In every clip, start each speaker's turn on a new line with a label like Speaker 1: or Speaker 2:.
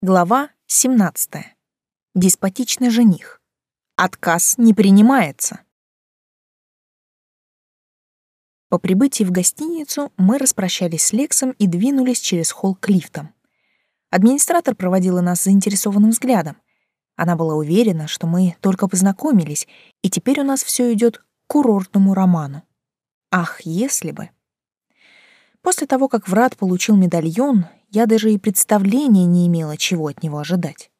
Speaker 1: Глава 17. Деспотичный жених. Отказ не принимается. По прибытии в гостиницу мы распрощались с Лексом и двинулись через холл к лифтам. Администратор проводила нас заинтересованным взглядом. Она была уверена, что мы только познакомились, и теперь у нас все идет к курортному роману. Ах, если бы. После того, как Врат получил медальон, я даже и представления не имела, чего от него ожидать.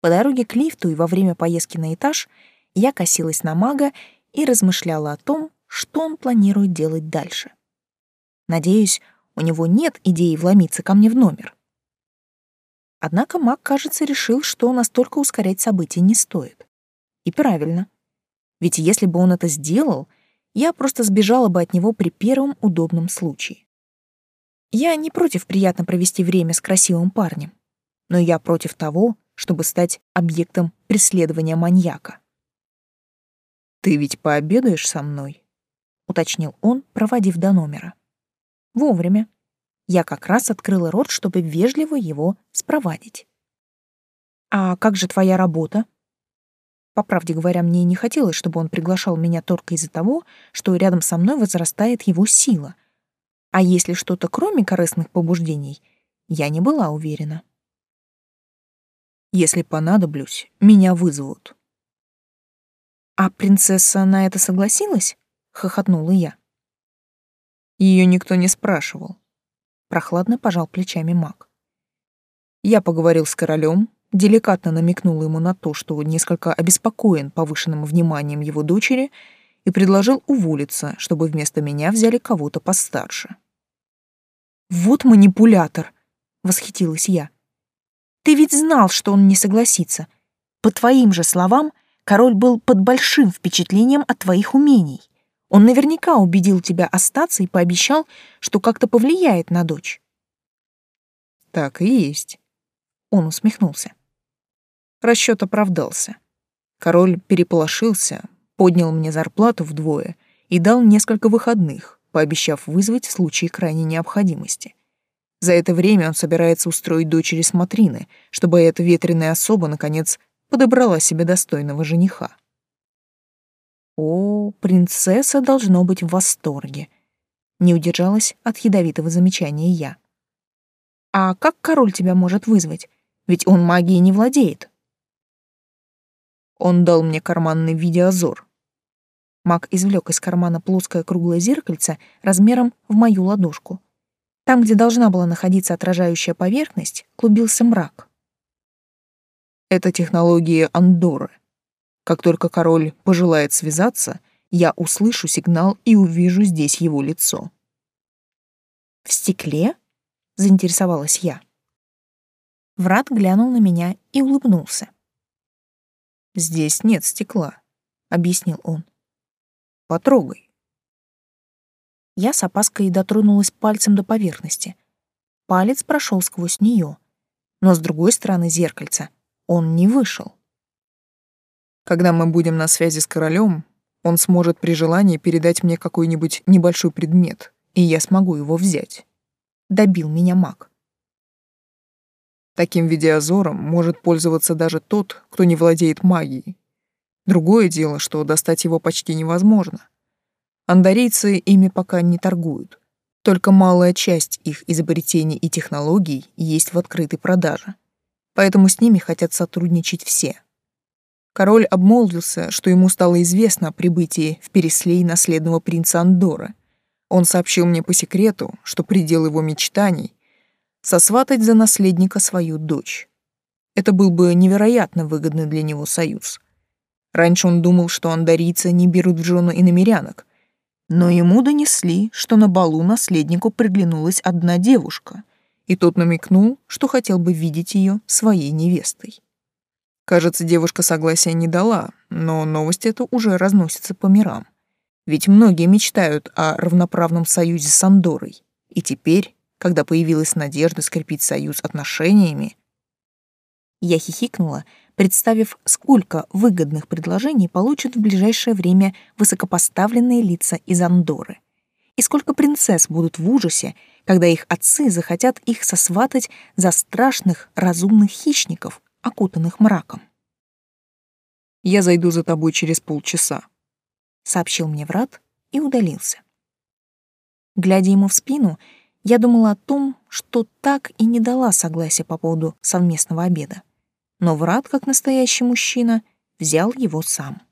Speaker 1: По дороге к лифту и во время поездки на этаж я косилась на мага и размышляла о том, что он планирует делать дальше. Надеюсь, у него нет идеи вломиться ко мне в номер. Однако маг, кажется, решил, что настолько ускорять события не стоит. И правильно. Ведь если бы он это сделал, я просто сбежала бы от него при первом удобном случае. Я не против приятно провести время с красивым парнем, но я против того, чтобы стать объектом преследования маньяка. «Ты ведь пообедаешь со мной?» — уточнил он, проводив до номера. Вовремя. Я как раз открыла рот, чтобы вежливо его спровадить. «А как же твоя работа?» По правде говоря, мне не хотелось, чтобы он приглашал меня только из-за того, что рядом со мной возрастает его сила — а если что-то кроме корыстных побуждений, я не была уверена. Если понадоблюсь, меня вызовут. А принцесса на это согласилась? хохотнула я. Ее никто не спрашивал. Прохладно пожал плечами маг. Я поговорил с королем, деликатно намекнул ему на то, что несколько обеспокоен повышенным вниманием его дочери и предложил уволиться, чтобы вместо меня взяли кого-то постарше. «Вот манипулятор!» — восхитилась я. «Ты ведь знал, что он не согласится. По твоим же словам, король был под большим впечатлением от твоих умений. Он наверняка убедил тебя остаться и пообещал, что как-то повлияет на дочь». «Так и есть», — он усмехнулся. Расчет оправдался. Король переполошился, поднял мне зарплату вдвое и дал несколько выходных, пообещав вызвать в случае крайней необходимости. За это время он собирается устроить дочери смотрины, чтобы эта ветреная особа, наконец, подобрала себе достойного жениха. О, принцесса должно быть в восторге. Не удержалась от ядовитого замечания я. А как король тебя может вызвать? Ведь он магией не владеет. Он дал мне карманный видеозор, Маг извлек из кармана плоское круглое зеркальце размером в мою ладошку. Там, где должна была находиться отражающая поверхность, клубился мрак. Это технология Андоры. Как только король пожелает связаться, я услышу сигнал и увижу здесь его лицо. «В стекле?» — заинтересовалась я. Врат глянул на меня и улыбнулся. «Здесь нет стекла», — объяснил он. Потрогай. Я с опаской дотронулась пальцем до поверхности. Палец прошел сквозь нее, но с другой стороны зеркальца он не вышел. Когда мы будем на связи с королем, он сможет при желании передать мне какой-нибудь небольшой предмет, и я смогу его взять. Добил меня маг. Таким видеозором может пользоваться даже тот, кто не владеет магией, Другое дело, что достать его почти невозможно. Андарийцы ими пока не торгуют. Только малая часть их изобретений и технологий есть в открытой продаже. Поэтому с ними хотят сотрудничать все. Король обмолвился, что ему стало известно о прибытии в Переслей наследного принца Андора. Он сообщил мне по секрету, что предел его мечтаний — сосватать за наследника свою дочь. Это был бы невероятно выгодный для него союз — Раньше он думал, что андарийцы не берут в жену иномерянок, но ему донесли, что на балу наследнику приглянулась одна девушка, и тот намекнул, что хотел бы видеть ее своей невестой. Кажется, девушка согласия не дала, но новость эта уже разносится по мирам. Ведь многие мечтают о равноправном союзе с Андорой, и теперь, когда появилась надежда скрепить союз отношениями... Я хихикнула, представив, сколько выгодных предложений получат в ближайшее время высокопоставленные лица из Андоры. И сколько принцесс будут в ужасе, когда их отцы захотят их сосватать за страшных разумных хищников, окутанных мраком.
Speaker 2: «Я зайду за тобой через полчаса», —
Speaker 1: сообщил мне Врат и удалился. Глядя ему в спину, я думала о том, что так и не дала согласия по поводу совместного обеда. Но Врат, как настоящий мужчина, взял его сам.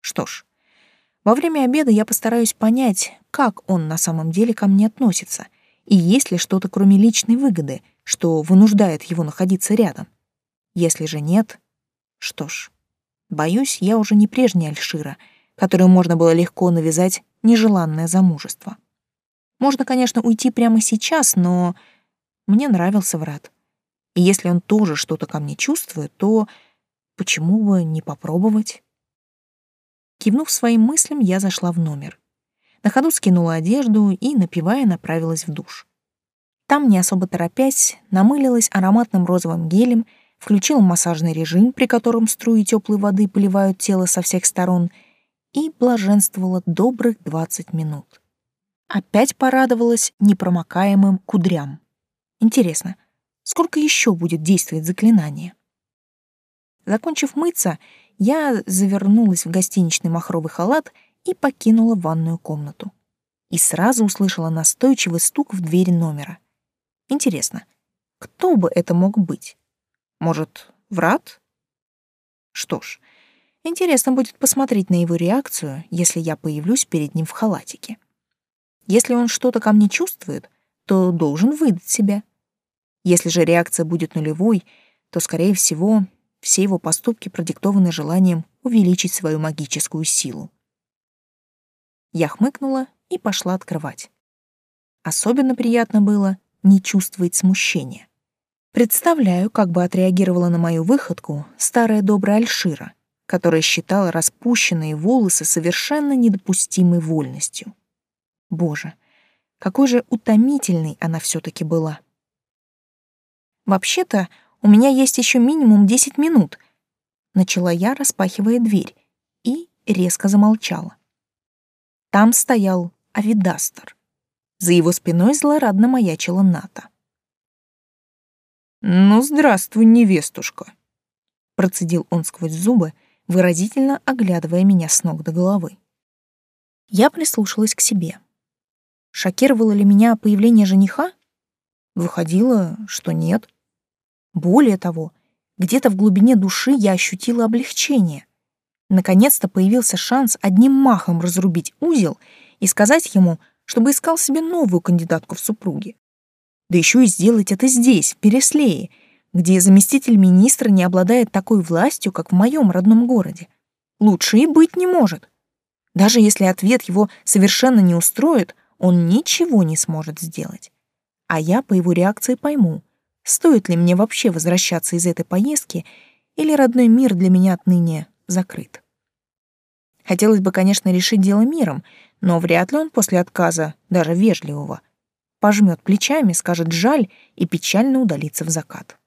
Speaker 1: Что ж, во время обеда я постараюсь понять, как он на самом деле ко мне относится, и есть ли что-то кроме личной выгоды, что вынуждает его находиться рядом. Если же нет, что ж, боюсь, я уже не прежняя Альшира, которую можно было легко навязать нежеланное замужество. Можно, конечно, уйти прямо сейчас, но мне нравился Врат. И если он тоже что-то ко мне чувствует, то почему бы не попробовать? Кивнув своим мыслям, я зашла в номер. На ходу скинула одежду и, напивая, направилась в душ. Там, не особо торопясь, намылилась ароматным розовым гелем, включила массажный режим, при котором струи теплой воды поливают тело со всех сторон, и блаженствовала добрых 20 минут. Опять порадовалась непромокаемым кудрям. Интересно, сколько еще будет действовать заклинание? Закончив мыться, я завернулась в гостиничный махровый халат и покинула ванную комнату. И сразу услышала настойчивый стук в двери номера. Интересно, кто бы это мог быть? Может, Врат? Что ж, интересно будет посмотреть на его реакцию, если я появлюсь перед ним в халатике. Если он что-то ко мне чувствует, то должен выдать себя. Если же реакция будет нулевой, то, скорее всего, все его поступки продиктованы желанием увеличить свою магическую силу. Я хмыкнула и пошла открывать. Особенно приятно было не чувствовать смущения. Представляю, как бы отреагировала на мою выходку старая добрая Альшира, которая считала распущенные волосы совершенно недопустимой вольностью. Боже, какой же утомительной она все таки была. Вообще-то, у меня есть еще минимум 10 минут. Начала я, распахивая дверь, и резко замолчала. Там стоял Авидастер. За его спиной злорадно маячила Ната.
Speaker 2: «Ну, здравствуй, невестушка», —
Speaker 1: процедил он сквозь зубы, выразительно оглядывая меня с ног до головы. Я прислушалась к себе. Шокировало ли меня появление жениха? Выходило, что нет. Более того, где-то в глубине души я ощутила облегчение. Наконец-то появился шанс одним махом разрубить узел и сказать ему, чтобы искал себе новую кандидатку в супруги. Да еще и сделать это здесь, в Переслее, где заместитель министра не обладает такой властью, как в моем родном городе. Лучше и быть не может. Даже если ответ его совершенно не устроит, он ничего не сможет сделать. А я по его реакции пойму, стоит ли мне вообще возвращаться из этой поездки, или родной мир для меня отныне закрыт. Хотелось бы, конечно, решить дело миром, но вряд ли он после отказа, даже вежливого, пожмет плечами, скажет «жаль» и печально удалится в закат.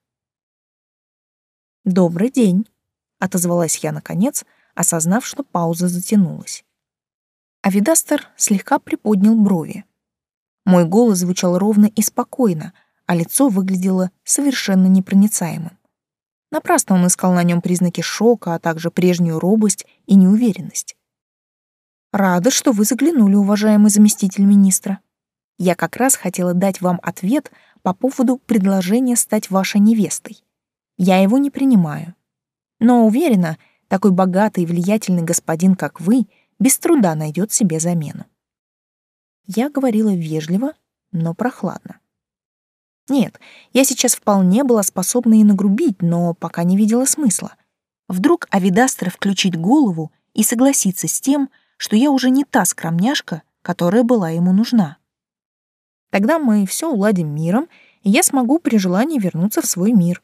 Speaker 1: «Добрый день», — отозвалась я наконец, осознав, что пауза затянулась. Авидастер слегка приподнял брови. Мой голос звучал ровно и спокойно, а лицо выглядело совершенно непроницаемым. Напрасно он искал на нем признаки шока, а также прежнюю робость и неуверенность. «Рада, что вы заглянули, уважаемый заместитель министра. Я как раз хотела дать вам ответ по поводу предложения стать вашей невестой. Я его не принимаю. Но уверена, такой богатый и влиятельный господин, как вы, без труда найдет себе замену». Я говорила вежливо, но прохладно. Нет, я сейчас вполне была способна и нагрубить, но пока не видела смысла. Вдруг Авидастер включит голову и согласится с тем, что я уже не та скромняшка, которая была ему нужна. Тогда мы все уладим миром, и я смогу при желании вернуться в свой мир.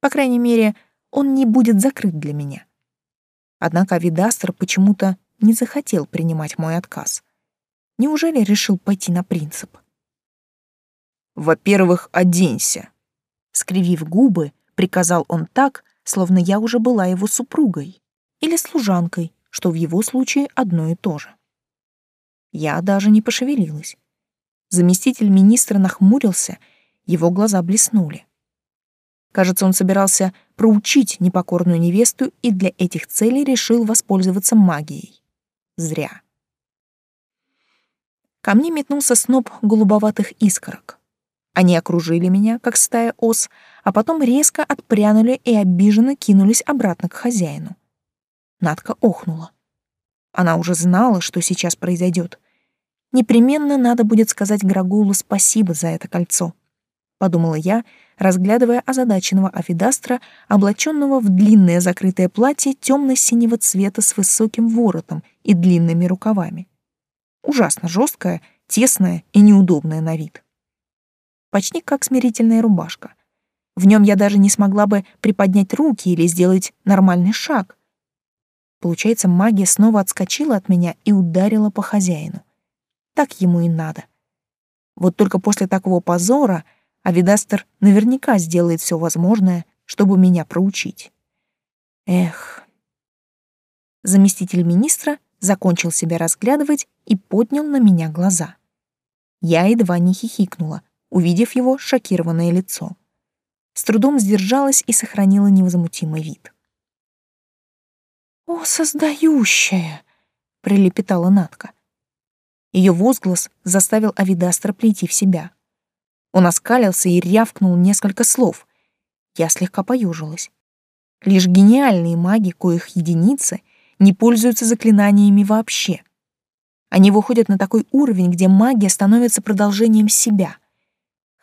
Speaker 1: По крайней мере, он не будет закрыт для меня. Однако Авидастер почему-то не захотел принимать мой отказ. Неужели решил пойти на принцип?
Speaker 2: Во-первых, оденься.
Speaker 1: Скривив губы, приказал он так, словно я уже была его супругой или служанкой, что в его случае одно и то же. Я даже не пошевелилась. Заместитель министра нахмурился, его глаза блеснули. Кажется, он собирался проучить непокорную невесту и для этих целей решил воспользоваться магией. Зря. Ко мне метнулся сноп голубоватых искорок. Они окружили меня, как стая ос, а потом резко отпрянули и обиженно кинулись обратно к хозяину. Надка охнула. Она уже знала, что сейчас произойдет. Непременно надо будет сказать Грагулу спасибо за это кольцо, подумала я, разглядывая озадаченного Афидастра, облаченного в длинное закрытое платье темно-синего цвета с высоким воротом и длинными рукавами. Ужасно жесткое, тесное и неудобное на вид. Почти как смирительная рубашка. В нем я даже не смогла бы приподнять руки или сделать нормальный шаг. Получается, магия снова отскочила от меня и ударила по хозяину. Так ему и надо. Вот только после такого позора Авидастер наверняка сделает все возможное, чтобы меня проучить. Эх. Заместитель министра закончил себя разглядывать и поднял на меня глаза. Я едва не хихикнула, увидев его шокированное лицо. С трудом сдержалась и сохранила невозмутимый вид. «О, создающая!» — прилепетала Натка. Ее возглас заставил Авидастра прийти в себя. Он оскалился и рявкнул несколько слов. Я слегка поюжилась. Лишь гениальные маги, коих единицы, не пользуются заклинаниями вообще. Они выходят на такой уровень, где магия становится продолжением себя.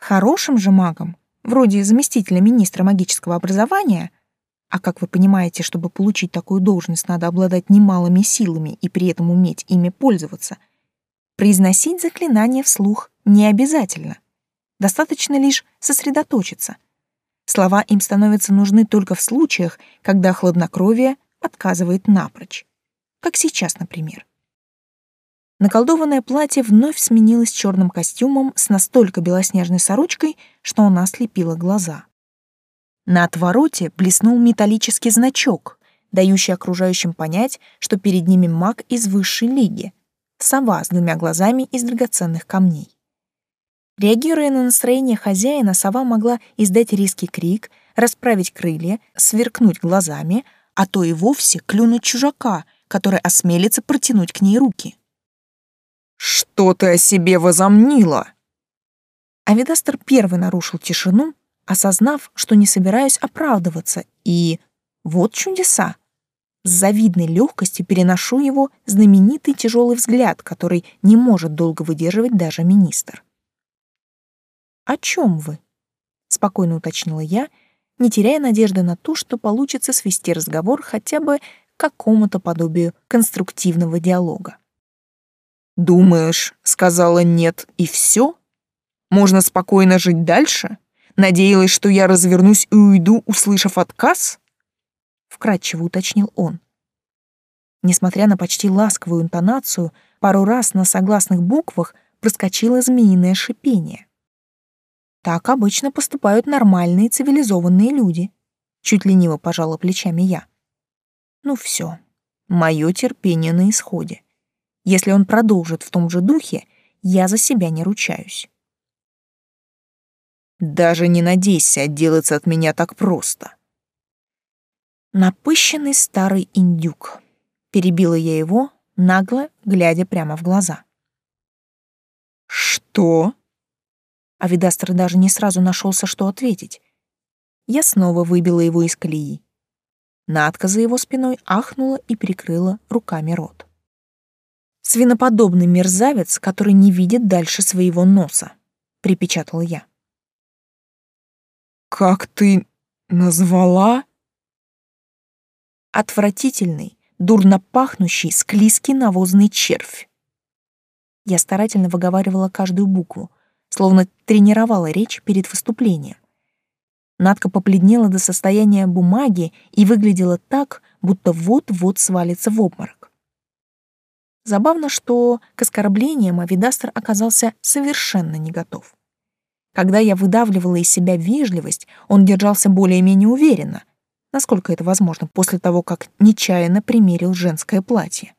Speaker 1: Хорошим же магом, вроде заместителя министра магического образования, а как вы понимаете, чтобы получить такую должность, надо обладать немалыми силами и при этом уметь ими пользоваться — Произносить заклинание вслух не обязательно. Достаточно лишь сосредоточиться. Слова им становятся нужны только в случаях, когда хладнокровие отказывает напрочь. Как сейчас, например. Наколдованное платье вновь сменилось черным костюмом с настолько белоснежной сорочкой, что она слепила глаза. На отвороте блеснул металлический значок, дающий окружающим понять, что перед ними маг из высшей лиги — сова с двумя глазами из драгоценных камней. Реагируя на настроение хозяина, сова могла издать резкий крик, расправить крылья, сверкнуть глазами, а то и вовсе клюнуть чужака, который осмелится протянуть к ней руки.
Speaker 2: «Что ты о себе возомнила?»
Speaker 1: Авидастер первый нарушил тишину, осознав, что не собираюсь оправдываться, и... Вот чудеса! С завидной легкостью переношу его знаменитый тяжелый взгляд, который не может долго выдерживать даже министр. «О чем вы?» — спокойно уточнила я, не теряя надежды на то, что получится свести разговор хотя бы к какому-то подобию конструктивного диалога.
Speaker 2: «Думаешь, сказала нет и все? Можно спокойно жить дальше? Надеялась, что я развернусь и уйду, услышав отказ?»
Speaker 1: вкратчиво уточнил он. Несмотря на почти ласковую интонацию, пару раз на согласных буквах проскочило змеиное шипение. Так обычно поступают нормальные цивилизованные люди. Чуть лениво пожала плечами я. Ну все, мое терпение на исходе. Если он продолжит в том же духе, я за себя не ручаюсь.
Speaker 2: Даже не надейся отделаться от меня так просто.
Speaker 1: Напыщенный старый индюк. Перебила я его, нагло глядя прямо в глаза.
Speaker 2: «Что?»
Speaker 1: А Видастер даже не сразу нашелся, что ответить. Я снова выбила его из колеи. Надка за его спиной ахнула и прикрыла руками рот. «Свиноподобный мерзавец, который не видит дальше своего носа», — припечатала я.
Speaker 2: «Как ты назвала?»
Speaker 1: отвратительный, дурно пахнущий, склизкий навозный червь. Я старательно выговаривала каждую букву, словно тренировала речь перед выступлением. Надка побледнела до состояния бумаги и выглядела так, будто вот-вот свалится в обморок. Забавно, что к оскорблениям Авидастер оказался совершенно не готов. Когда я выдавливала из себя вежливость, он держался более-менее уверенно — насколько это возможно после того, как нечаянно примерил женское платье.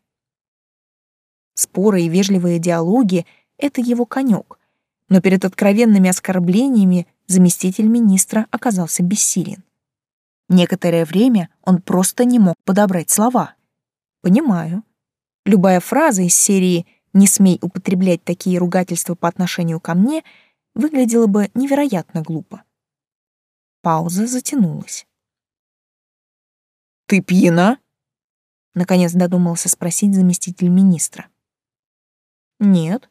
Speaker 1: Споры и вежливые диалоги — это его конек, но перед откровенными оскорблениями заместитель министра оказался бессилен. Некоторое время он просто не мог подобрать слова. Понимаю. Любая фраза из серии «не смей употреблять такие ругательства по отношению ко мне» выглядела бы невероятно глупо. Пауза затянулась.
Speaker 2: «Ты пьяна?»
Speaker 1: — наконец додумался спросить заместитель министра. «Нет»,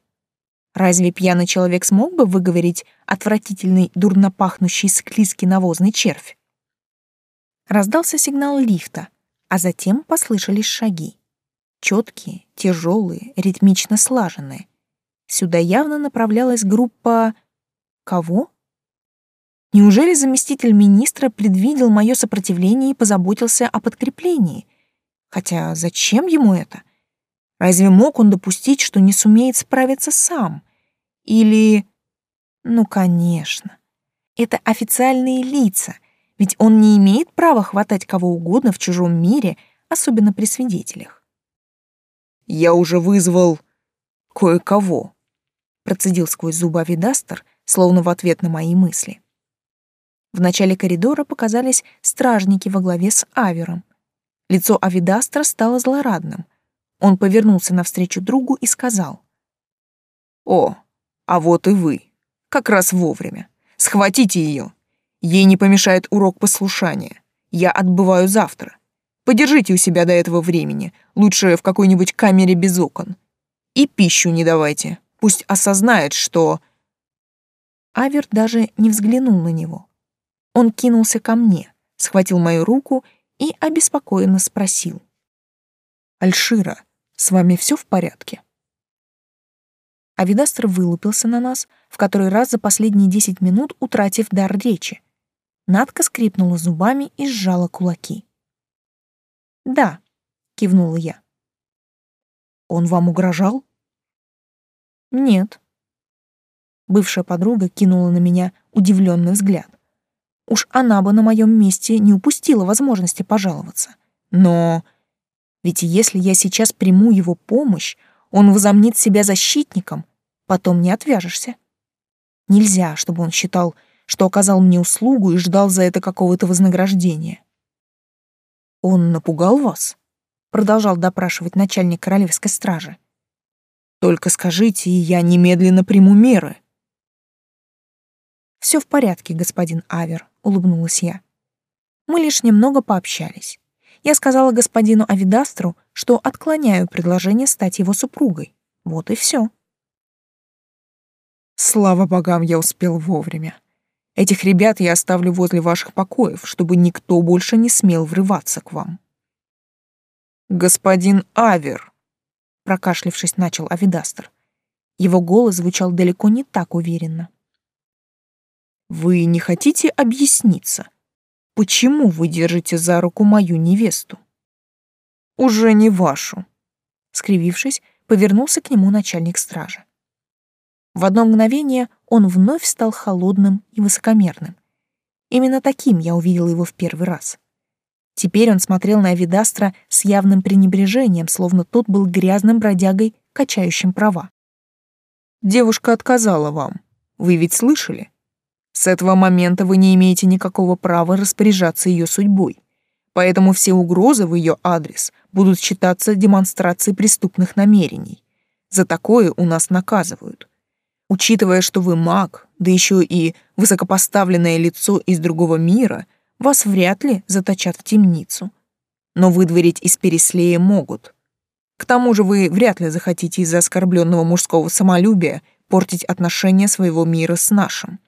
Speaker 1: Разве пьяный человек смог бы выговорить отвратительный, дурно пахнущий склизкий навозный червь? Раздался сигнал лифта, а затем послышались шаги. Четкие, тяжелые, ритмично слаженные. Сюда явно направлялась группа... Кого? Неужели заместитель министра предвидел мое сопротивление и позаботился о подкреплении? Хотя зачем ему это? — Разве мог он допустить, что не сумеет справиться сам? Или... Ну, конечно. Это официальные лица, ведь он не имеет права хватать кого угодно в чужом мире, особенно при свидетелях.
Speaker 2: «Я уже вызвал кое-кого», — процедил сквозь зубы Авидастер, словно в ответ на мои мысли. В начале коридора показались стражники во главе с Авером. Лицо Авидастра стало злорадным. Он повернулся навстречу другу и сказал. «О, а вот и вы. Как раз вовремя. Схватите ее. Ей не помешает урок послушания. Я отбываю завтра. Подержите у себя до этого времени, лучше в какой-нибудь камере без окон. И пищу не давайте. Пусть осознает, что...»
Speaker 1: Авер даже не взглянул на него. Он кинулся ко мне, схватил мою руку и обеспокоенно спросил.
Speaker 2: «Альшира, с вами все в порядке?»
Speaker 1: Авидастр вылупился на нас, в который раз за последние десять минут утратив дар речи. Надка скрипнула зубами и сжала кулаки. «Да», — кивнула я.
Speaker 2: «Он вам угрожал?»
Speaker 1: «Нет». Бывшая подруга кинула на меня удивленный взгляд. Уж она бы на моем месте не упустила возможности пожаловаться. Но ведь если я сейчас приму его помощь, он возомнит себя защитником, потом не отвяжешься. Нельзя, чтобы он считал, что оказал мне услугу и ждал за это какого-то вознаграждения.
Speaker 2: «Он напугал вас?» — продолжал допрашивать начальник королевской стражи. «Только скажите, и я немедленно приму меры».
Speaker 1: «Все в порядке, господин Авер», — улыбнулась я. Мы лишь немного пообщались я сказала господину Авидастру, что отклоняю предложение стать его супругой. Вот и все.
Speaker 2: Слава богам, я успел вовремя. Этих ребят я оставлю возле ваших покоев, чтобы никто больше не смел врываться к вам. Господин Авер, прокашлявшись, начал Авидастр. Его голос звучал далеко не так уверенно. Вы не хотите объясниться? Почему вы держите за руку мою невесту? Уже не вашу. Скривившись, повернулся к нему начальник стражи. В одно мгновение он вновь стал холодным и высокомерным. Именно таким я увидела его в первый раз. Теперь он смотрел на Авидастра с явным пренебрежением, словно тот был грязным бродягой, качающим права. «Девушка отказала вам. Вы ведь слышали? С этого момента вы не имеете никакого права распоряжаться ее судьбой. Поэтому все угрозы в ее адрес будут считаться демонстрацией преступных намерений. За такое у нас наказывают. Учитывая, что вы маг, да еще и высокопоставленное лицо из другого мира, вас вряд ли заточат в темницу. Но выдворить из Переслея могут. К тому же вы вряд ли захотите из-за оскорбленного мужского самолюбия портить отношения своего мира с нашим.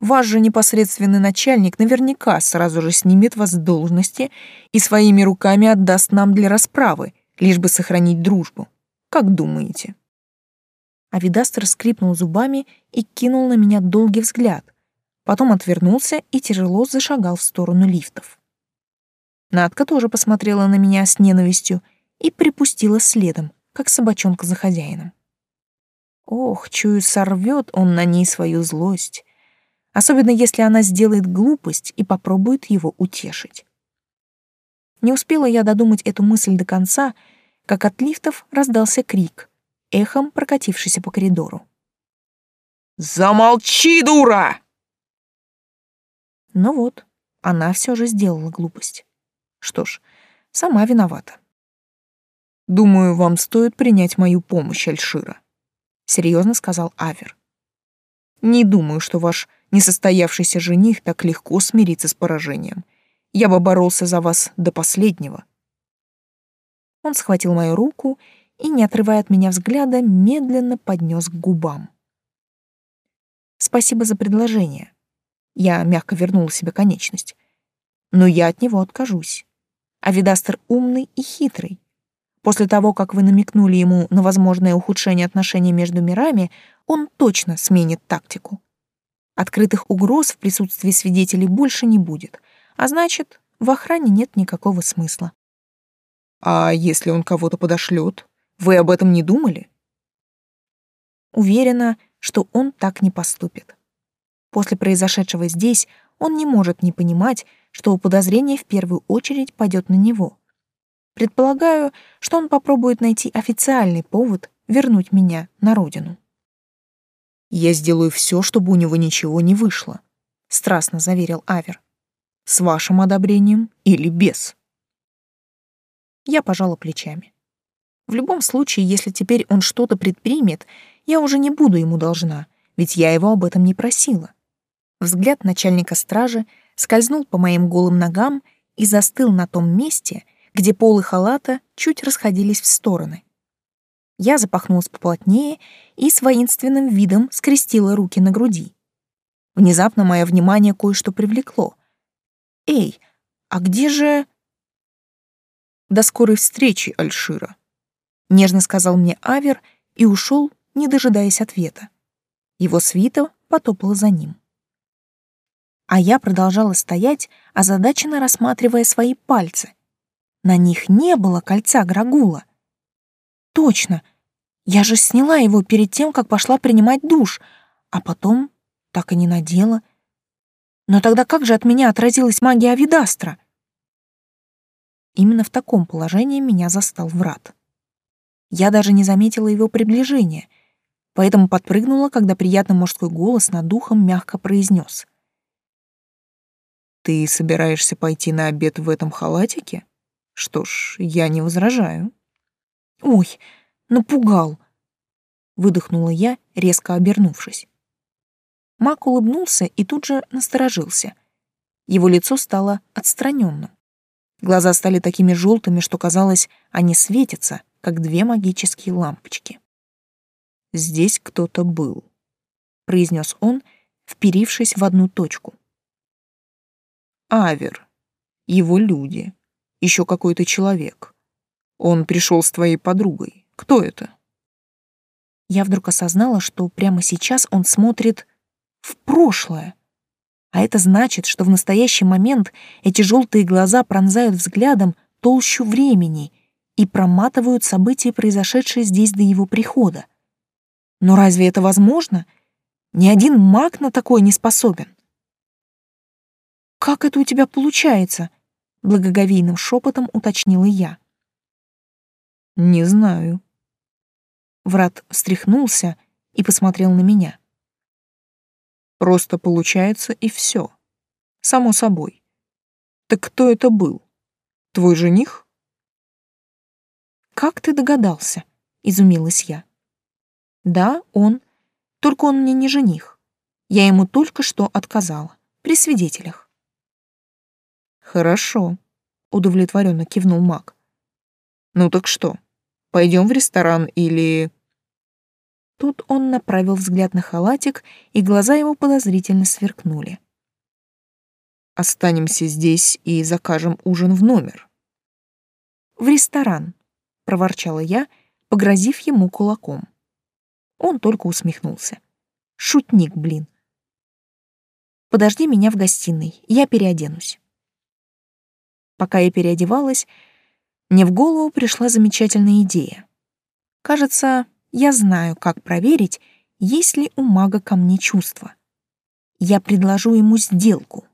Speaker 2: Ваш же непосредственный начальник наверняка сразу же снимет вас с должности и своими руками отдаст нам для расправы, лишь бы сохранить дружбу. Как думаете?» Авидастер скрипнул зубами и кинул на меня долгий взгляд, потом отвернулся и тяжело зашагал в сторону лифтов. Надка тоже посмотрела на меня с ненавистью и припустила следом, как собачонка за хозяином. Ох, чую, сорвет он на ней свою злость особенно если она сделает глупость и попробует его утешить. Не успела я додумать эту мысль до конца, как от лифтов раздался крик,
Speaker 1: эхом прокатившийся по коридору.
Speaker 2: «Замолчи, дура!»
Speaker 1: Ну вот, она все же сделала глупость. Что ж, сама виновата.
Speaker 2: «Думаю, вам стоит принять мою помощь, Альшира», — серьезно сказал Авер. «Не думаю, что ваш несостоявшийся жених так легко смирится с поражением. Я бы боролся за вас до последнего».
Speaker 1: Он схватил мою руку и, не отрывая от меня взгляда, медленно поднес к губам. «Спасибо за предложение». Я мягко вернула себе конечность. «Но я от него откажусь. Авидастер умный и хитрый. После того, как вы намекнули ему на возможное ухудшение отношений между мирами, он точно сменит тактику. Открытых угроз в присутствии свидетелей больше не будет, а значит, в охране нет никакого смысла.
Speaker 2: А если он кого-то подошлет? Вы об этом не думали?
Speaker 1: Уверена, что он так не поступит. После произошедшего здесь он не может не понимать, что подозрение в первую очередь пойдет на него. Предполагаю, что он попробует найти официальный повод вернуть меня на родину.
Speaker 2: «Я сделаю все, чтобы у него ничего не вышло», — страстно заверил Авер. «С вашим одобрением или без?»
Speaker 1: Я пожала плечами. В любом случае, если теперь он что-то предпримет, я уже не буду ему должна, ведь я его об этом не просила. Взгляд начальника стражи скользнул по моим голым ногам и застыл на том месте, где полы халата чуть расходились в стороны. Я запахнулась поплотнее и с воинственным видом скрестила руки на груди. Внезапно мое внимание кое-что привлекло. «Эй, а где же...»
Speaker 2: «До скорой встречи, Альшира», —
Speaker 1: нежно сказал мне Авер и ушел, не дожидаясь ответа. Его свита потопала за ним. А я продолжала стоять, озадаченно рассматривая свои пальцы, на них не было кольца Грагула. Точно. Я же сняла его перед тем, как пошла принимать душ, а потом так и не надела. Но тогда как же от меня отразилась магия Авидастра? Именно в таком положении меня застал врат. Я даже не заметила его приближения, поэтому подпрыгнула, когда приятный мужской голос над духом мягко произнес:
Speaker 2: «Ты собираешься пойти на обед в этом халатике?» Что ж, я не возражаю.
Speaker 1: Ой, напугал. Выдохнула я, резко обернувшись. Мак улыбнулся и тут же насторожился. Его лицо стало отстраненным. Глаза стали такими желтыми, что казалось, они светятся, как две магические лампочки.
Speaker 2: «Здесь кто-то был», — произнес он, вперившись в одну точку. «Авер, его люди, еще какой-то человек. Он пришел с твоей подругой. Кто это?
Speaker 1: Я вдруг осознала, что прямо сейчас он смотрит в прошлое. А это значит, что в настоящий момент эти желтые глаза пронзают взглядом толщу времени и проматывают события, произошедшие здесь до его прихода. Но разве это возможно? Ни один маг на такое не способен. «Как это у тебя получается?» благоговейным шепотом уточнила я.
Speaker 2: Не знаю.
Speaker 1: Врат встряхнулся и посмотрел на меня.
Speaker 2: Просто получается и все. Само собой. Так кто это был? Твой жених?
Speaker 1: Как ты догадался? Изумилась я. Да, он. Только он мне не жених. Я ему только что отказала. При свидетелях.
Speaker 2: Хорошо, удовлетворенно кивнул Мак. Ну так что, пойдем в ресторан или...
Speaker 1: Тут он направил взгляд на халатик, и глаза его подозрительно сверкнули.
Speaker 2: Останемся здесь и закажем ужин в номер.
Speaker 1: В ресторан, проворчала я, погрозив ему кулаком. Он только усмехнулся. Шутник, блин. Подожди меня в гостиной, я переоденусь. Пока я переодевалась, мне в голову пришла замечательная идея. Кажется, я знаю, как проверить, есть ли у мага ко мне чувства. Я предложу ему сделку.